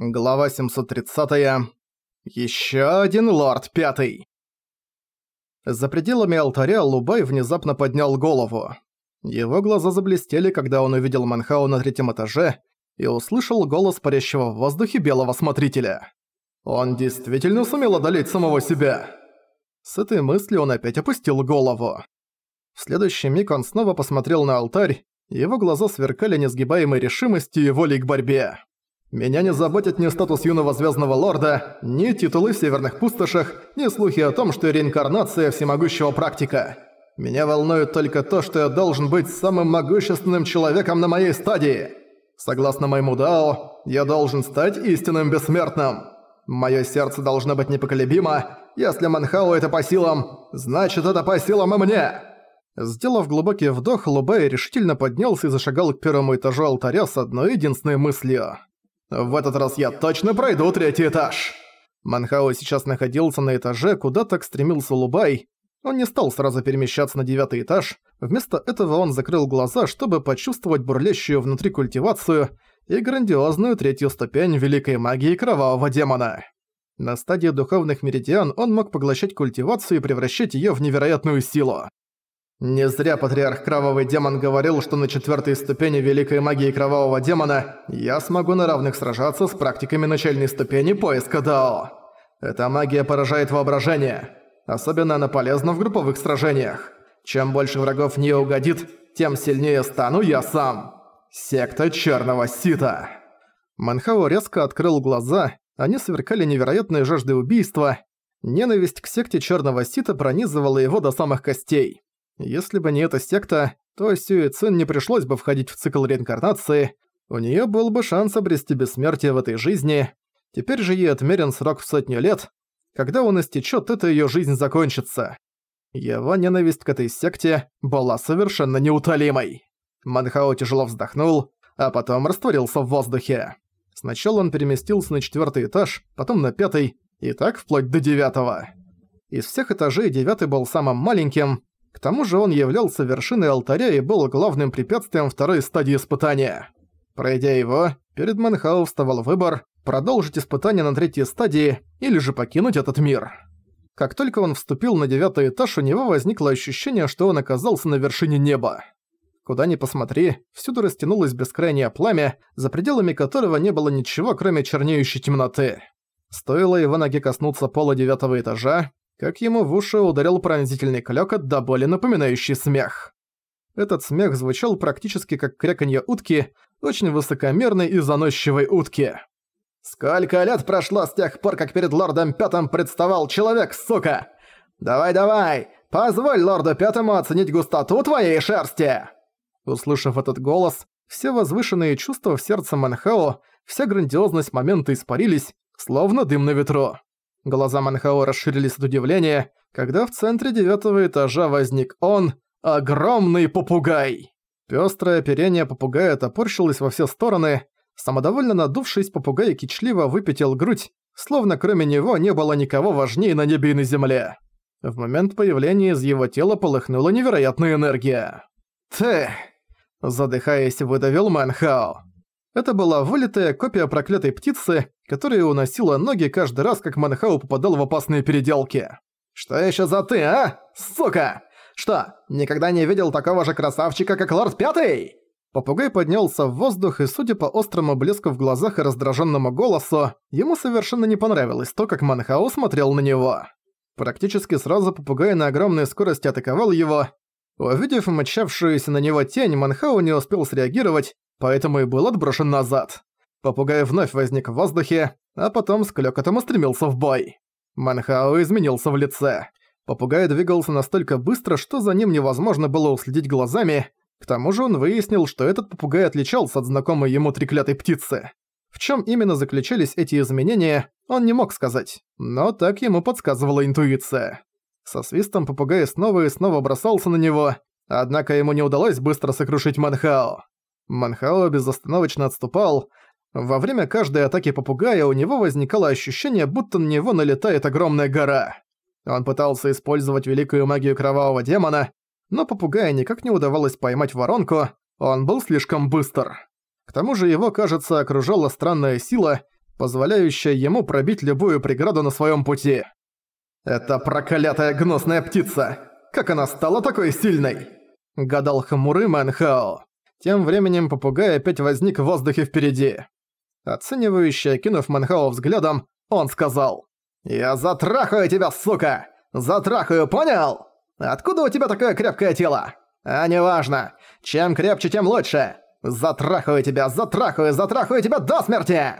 Глава 730. Еще один лорд пятый. За пределами алтаря Лубай внезапно поднял голову. Его глаза заблестели, когда он увидел Манхау на третьем этаже и услышал голос парящего в воздухе белого смотрителя. Он действительно сумел одолеть самого себя. С этой мыслью он опять опустил голову. В следующий миг он снова посмотрел на алтарь, и его глаза сверкали несгибаемой решимостью и волей к борьбе. Меня не заботит ни статус юного звездного лорда, ни титулы в северных пустошах, ни слухи о том, что реинкарнация всемогущего практика. Меня волнует только то, что я должен быть самым могущественным человеком на моей стадии. Согласно моему Дао, я должен стать истинным бессмертным. Моё сердце должно быть непоколебимо. Если Манхау это по силам, значит это по силам и мне. Сделав глубокий вдох, Лубай решительно поднялся и зашагал к первому этажу алтаря с одной единственной мыслью. В этот раз я точно пройду третий этаж!» Манхао сейчас находился на этаже, куда так стремился Лубай. Он не стал сразу перемещаться на девятый этаж, вместо этого он закрыл глаза, чтобы почувствовать бурлящую внутри культивацию и грандиозную третью ступень великой магии кровавого демона. На стадии духовных меридиан он мог поглощать культивацию и превращать её в невероятную силу. Не зря патриарх Кровавый Демон говорил, что на четвертой ступени Великой Магии Кровавого Демона я смогу на равных сражаться с практиками начальной ступени поиска Дао. Эта магия поражает воображение. Особенно она полезна в групповых сражениях. Чем больше врагов в неё угодит, тем сильнее стану я сам. Секта Черного Сита. Манхао резко открыл глаза, они сверкали невероятной жаждой убийства. Ненависть к секте Черного Сита пронизывала его до самых костей. Если бы не эта секта, то Сюэ Цин не пришлось бы входить в цикл реинкарнации, у неё был бы шанс обрести бессмертие в этой жизни. Теперь же ей отмерен срок в сотню лет. Когда он истечёт, эта её жизнь закончится. Его ненависть к этой секте была совершенно неутолимой. Манхао тяжело вздохнул, а потом растворился в воздухе. Сначала он переместился на четвёртый этаж, потом на пятый, и так вплоть до девятого. Из всех этажей девятый был самым маленьким, к тому же он являлся вершиной алтаря и был главным препятствием второй стадии испытания. Пройдя его, перед Манхау вставал выбор продолжить испытание на третьей стадии или же покинуть этот мир. Как только он вступил на девятый этаж, у него возникло ощущение, что он оказался на вершине неба. Куда ни посмотри, всюду растянулось бескрайнее пламя, за пределами которого не было ничего, кроме чернеющей темноты. Стоило его ноге коснуться пола девятого этажа, как ему в уши ударил пронзительный клёкот до боли напоминающий смех. Этот смех звучал практически как кряканье утки, очень высокомерной и заносчивой утки. «Сколько лет прошло с тех пор, как перед лордом Пятым представал человек, сука! Давай-давай, позволь лорду Пятому оценить густоту твоей шерсти!» Услышав этот голос, все возвышенные чувства в сердце Манхао, вся грандиозность момента испарились, словно дым на ветру. Глаза Манхао расширились от удивления, когда в центре девятого этажа возник он, огромный попугай. Пёстрое оперение попугая топорщилось во все стороны, самодовольно надувшись, попугай кичливо выпятил грудь, словно кроме него не было никого важнее на небе и на земле. В момент появления из его тела полыхнула невероятная энергия. «Ты!» – задыхаясь, выдавил Манхао. Это была вылитая копия проклятой птицы, которая уносила ноги каждый раз, как Манхау попадал в опасные переделки. «Что еще за ты, а? Сука! Что, никогда не видел такого же красавчика, как Лорд Пятый?» Попугай поднялся в воздух, и, судя по острому блеску в глазах и раздраженному голосу, ему совершенно не понравилось то, как Манхау смотрел на него. Практически сразу попугай на огромной скорости атаковал его. Увидев мчавшуюся на него тень, Манхау не успел среагировать, поэтому и был отброшен назад. Попугай вновь возник в воздухе, а потом с клёкотом устремился в бой. Манхао изменился в лице. Попугай двигался настолько быстро, что за ним невозможно было уследить глазами. К тому же он выяснил, что этот попугай отличался от знакомой ему треклятой птицы. В чем именно заключались эти изменения, он не мог сказать, но так ему подсказывала интуиция. Со свистом попугай снова и снова бросался на него, однако ему не удалось быстро сокрушить Манхао. Манхао безостановочно отступал. Во время каждой атаки попугая у него возникало ощущение, будто на него налетает огромная гора. Он пытался использовать великую магию кровавого демона, но попугая никак не удавалось поймать воронку, он был слишком быстр. К тому же его, кажется, окружала странная сила, позволяющая ему пробить любую преграду на своем пути. «Это проклятая гнусная птица! Как она стала такой сильной?» – гадал хмурый Мэнхао. Тем временем попугай опять возник в воздухе впереди. Оценивающе окинув Мэнхао взглядом, он сказал. «Я затрахаю тебя, сука! Затрахаю, понял? Откуда у тебя такое крепкое тело? А неважно. Чем крепче, тем лучше. Затрахаю тебя, затрахаю, затрахаю тебя до смерти!»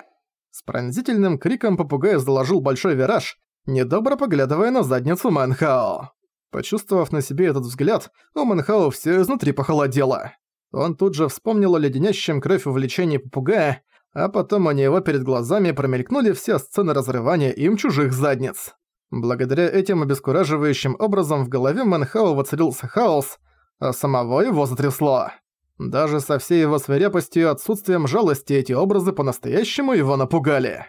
С пронзительным криком попугай заложил большой вираж, недобро поглядывая на задницу Мэнхао. Почувствовав на себе этот взгляд, у Мэнхао всё изнутри похолодело. Он тут же вспомнил о леденящем кровь увлечении попугая, а потом у него перед глазами промелькнули все сцены разрывания им чужих задниц. Благодаря этим обескураживающим образом в голове Мэнхао воцарился хаос, а самого его затрясло. Даже со всей его свирепостью и отсутствием жалости эти образы по-настоящему его напугали.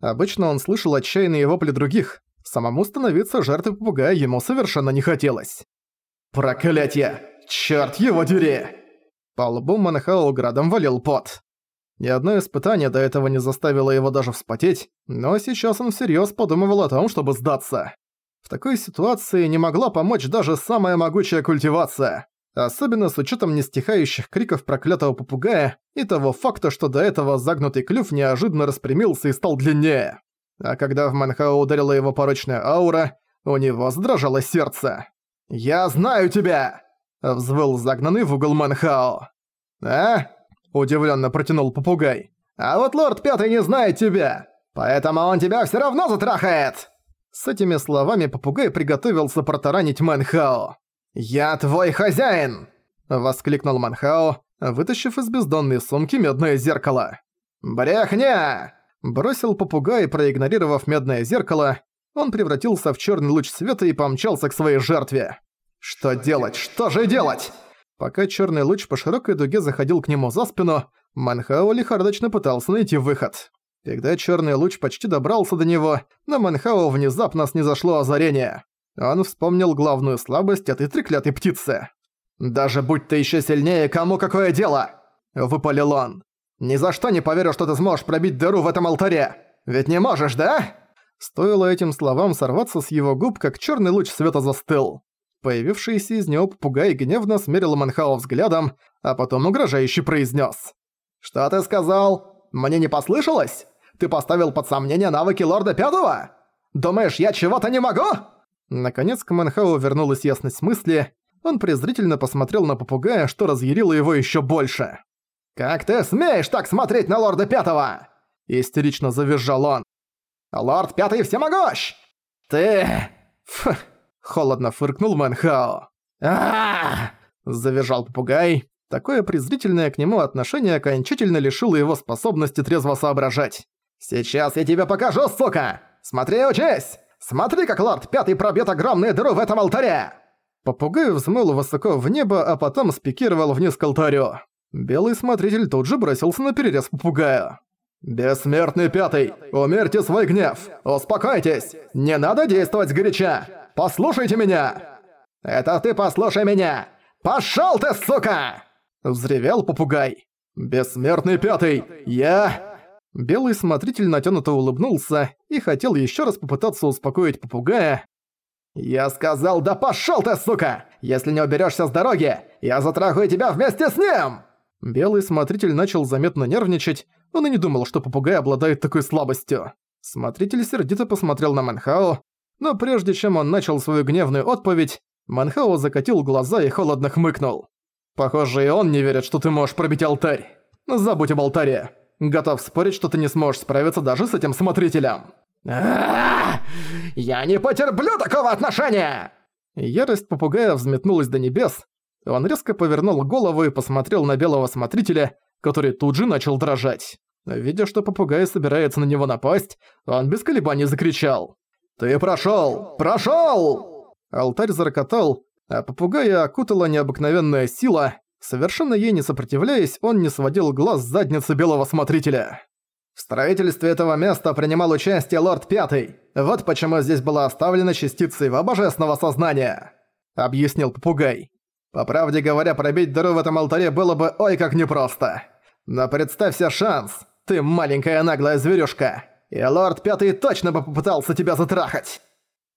Обычно он слышал отчаянные вопли других, самому становиться жертвой попугая ему совершенно не хотелось. «Проклятье! Чёрт его дери!» По лбу Манхао градом валил пот. Ни одно испытание до этого не заставило его даже вспотеть, но сейчас он всерьёз подумывал о том, чтобы сдаться. В такой ситуации не могла помочь даже самая могучая культивация, особенно с учётом нестихающих криков проклятого попугая и того факта, что до этого загнутый клюв неожиданно распрямился и стал длиннее. А когда в Манхао ударила его порочная аура, у него задрожало сердце. «Я знаю тебя!» Взвыл загнанный в угол Манхао. «А?» – удивленно протянул попугай. «А вот лорд Пятый не знает тебя, поэтому он тебя все равно затрахает!» С этими словами попугай приготовился протаранить Манхао. «Я твой хозяин!» – воскликнул Манхао, вытащив из бездонной сумки медное зеркало. «Брехня!» – бросил попугай, проигнорировав медное зеркало. Он превратился в черный луч света и помчался к своей жертве. Что делать? Что же делать? Пока черный луч по широкой дуге заходил к нему за спину, Манхао лихорадочно пытался найти выход. Когда черный луч почти добрался до него, на Манхао внезапно снизошло озарение. Он вспомнил главную слабость этой треклятой птицы. «Даже будь ты еще сильнее, кому какое дело?» – выпалил он. «Ни за что не поверю, что ты сможешь пробить дыру в этом алтаре! Ведь не можешь, да?» Стоило этим словам сорваться с его губ, как черный луч света застыл. Появившийся из него попугай гневно смерил Манхао взглядом, а потом угрожающе произнес: «Что ты сказал? Мне не послышалось? Ты поставил под сомнение навыки Лорда Пятого? Думаешь, я чего-то не могу?» Наконец к Манхау вернулась ясность мысли. Он презрительно посмотрел на попугая, что разъярило его еще больше. «Как ты смеешь так смотреть на Лорда Пятого?» Истерично завизжал он. «Лорд Пятый всемогущ! Ты...» Фух. Холодно фыркнул Мэнхао. а Завизжал попугай. Такое презрительное к нему отношение окончательно лишило его способности трезво соображать. «Сейчас я тебе покажу, сука! Смотри и учись! Смотри, как лорд Пятый пробьет огромную дыру в этом алтаре!» Попугай взмыл высоко в небо, а потом спикировал вниз к алтарю. Белый смотритель тут же бросился на перерез попугая. «Бессмертный Пятый, умерьте свой гнев! Успокойтесь! Не надо действовать сгоряча! Послушайте меня!» «Это ты послушай меня! Пошёл ты, сука!» Взревел попугай. «Бессмертный пятый! Я...» Белый смотритель натянуто улыбнулся и хотел ещё раз попытаться успокоить попугая. «Я сказал, да пошёл ты, сука! Если не уберёшься с дороги, я затрахаю тебя вместе с ним!» Белый смотритель начал заметно нервничать, он и не думал, что попугай обладает такой слабостью. Смотритель сердито посмотрел на Манхао, но прежде чем он начал свою гневную отповедь, Манхао закатил глаза и холодно хмыкнул. «Похоже, и он не верит, что ты можешь пробить алтарь. Забудь об алтаре. Готов спорить, что ты не сможешь справиться даже с этим смотрителем». «Я не потерплю такого отношения!» Ярость попугая взметнулась до небес. Он резко повернул голову и посмотрел на белого смотрителя, который тут же начал дрожать. Видя, что попугай собирается на него напасть, он без колебаний закричал. «Ты прошёл! Прошёл!» Алтарь зарокотал, а попугая окутала необыкновенная сила. Совершенно ей не сопротивляясь, он не сводил глаз с задницы белого смотрителя. В строительстве этого места принимал участие лорд Пятый. Вот почему здесь была оставлена частица его божественного сознания», — объяснил попугай. «По правде говоря, пробить дыру в этом алтаре было бы ой как непросто. Но представь себе шанс, ты маленькая наглая зверюшка. И лорд Пятый точно бы попытался тебя затрахать!»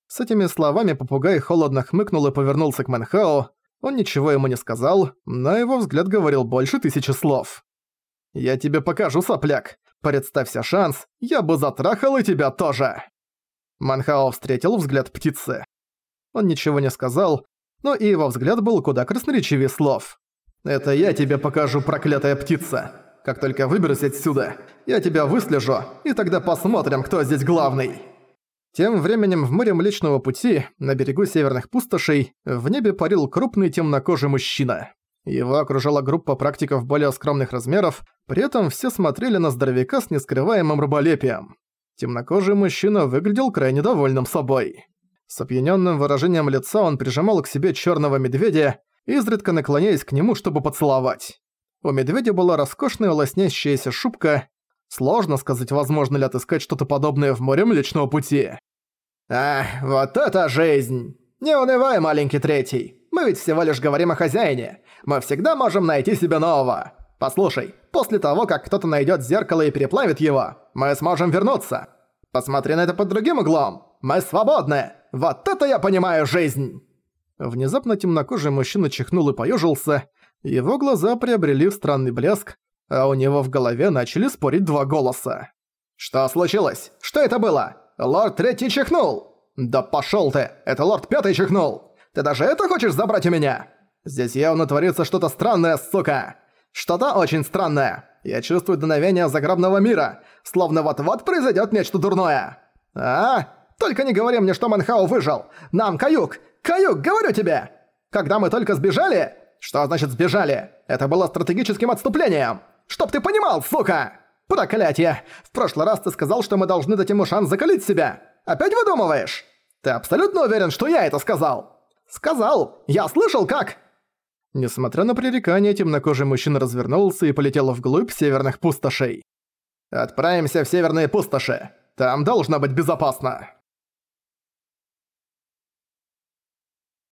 С этими словами попугай холодно хмыкнул и повернулся к Мэнхао. Он ничего ему не сказал, но его взгляд говорил больше тысячи слов. «Я тебе покажу, сопляк. Представься шанс, я бы затрахал и тебя тоже!» Манхао встретил взгляд птицы. Он ничего не сказал, но и его взгляд был куда красноречивее слов. «Это я тебе покажу, проклятая птица. Как только выберусь отсюда, я тебя выслежу, и тогда посмотрим, кто здесь главный». Тем временем в море Млечного Пути, на берегу северных пустошей, в небе парил крупный темнокожий мужчина. Его окружала группа практиков более скромных размеров, при этом все смотрели на здоровяка с нескрываемым раболепием. Темнокожий мужчина выглядел крайне довольным собой. С опьянённым выражением лица он прижимал к себе чёрного медведя, изредка наклоняясь к нему, чтобы поцеловать. У медведя была роскошная лоснящаяся шубка. Сложно сказать, возможно ли отыскать что-то подобное в море Млечного Пути. «Ах, вот это жизнь! Не унывай, маленький третий! Мы ведь всего лишь говорим о хозяине. Мы всегда можем найти себе нового. Послушай, после того, как кто-то найдёт зеркало и переплавит его, мы сможем вернуться. Посмотри на это под другим углом. Мы свободны! Вот это я понимаю жизнь!» Внезапно темнокожий мужчина чихнул и поёжился. Его глаза приобрели странный блеск, а у него в голове начали спорить два голоса. «Что случилось? Что это было? Лорд Третий чихнул!» «Да пошёл ты! Это Лорд Пятый чихнул! Ты даже это хочешь забрать у меня?» «Здесь явно творится что-то странное, сука! Что-то очень странное! Я чувствую дуновение загробного мира, словно вот-вот произойдет нечто дурное!» «А? Только не говори мне, что Манхау выжил! Нам каюк! Каюк, говорю тебе! Когда мы только сбежали...» «Что значит сбежали? Это было стратегическим отступлением! Чтоб ты понимал, сука!» «Проклятие! В прошлый раз ты сказал, что мы должны дать ему шанс закалить себя! Опять выдумываешь? Ты абсолютно уверен, что я это сказал?» «Сказал! Я слышал, как...» Несмотря на пререкание, темнокожий мужчина развернулся и полетел вглубь северных пустошей. «Отправимся в северные пустоши. Там должно быть безопасно».